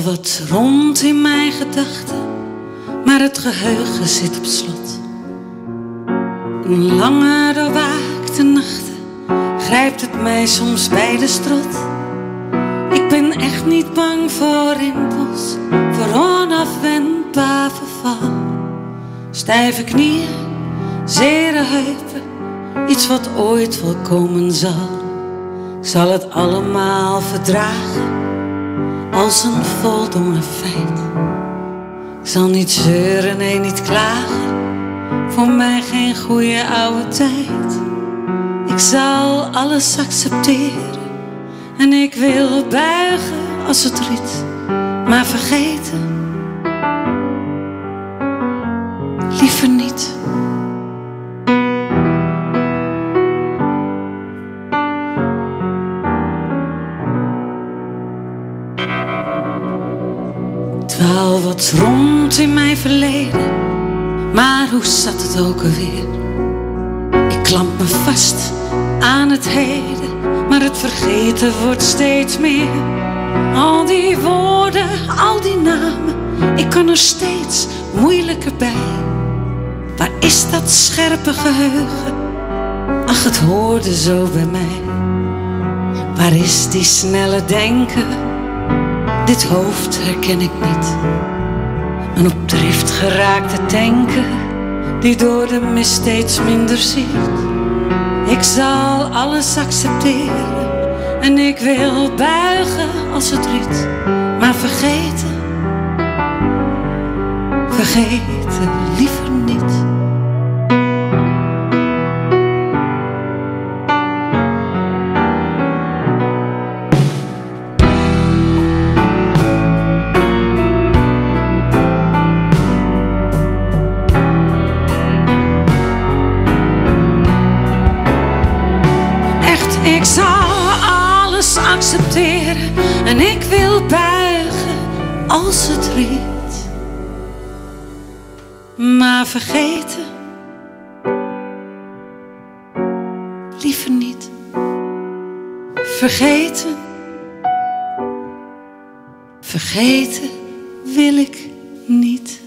wat rond in mijn gedachten, maar het geheugen zit op slot. In lange doorwaakte nachten grijpt het mij soms bij de strot. Ik ben echt niet bang voor rimpels, voor onafwendbaar verval. Stijve knieën, zere heupen, iets wat ooit wel komen zal. Ik zal het allemaal verdragen als een voldongen feit. Ik zal niet zeuren, nee, niet klagen. Voor mij geen goede oude tijd. Ik zal alles accepteren en ik wil buigen als het riet, maar vergeten. Dwaal wat rond in mijn verleden, maar hoe zat het ook alweer? Ik klamp me vast aan het heden, maar het vergeten wordt steeds meer. Al die woorden, al die namen, ik kan er steeds moeilijker bij. Waar is dat scherpe geheugen? Ach, het hoorde zo bij mij. Waar is die snelle denken? Dit hoofd herken ik niet. Een op drift geraakte tanken, die door de mist steeds minder ziet. Ik zal alles accepteren en ik wil buigen als het riet. Maar vergeten, vergeten liever niet. Ik zal alles accepteren en ik wil buigen als het riet. Maar vergeten, liever niet. Vergeten, vergeten wil ik niet.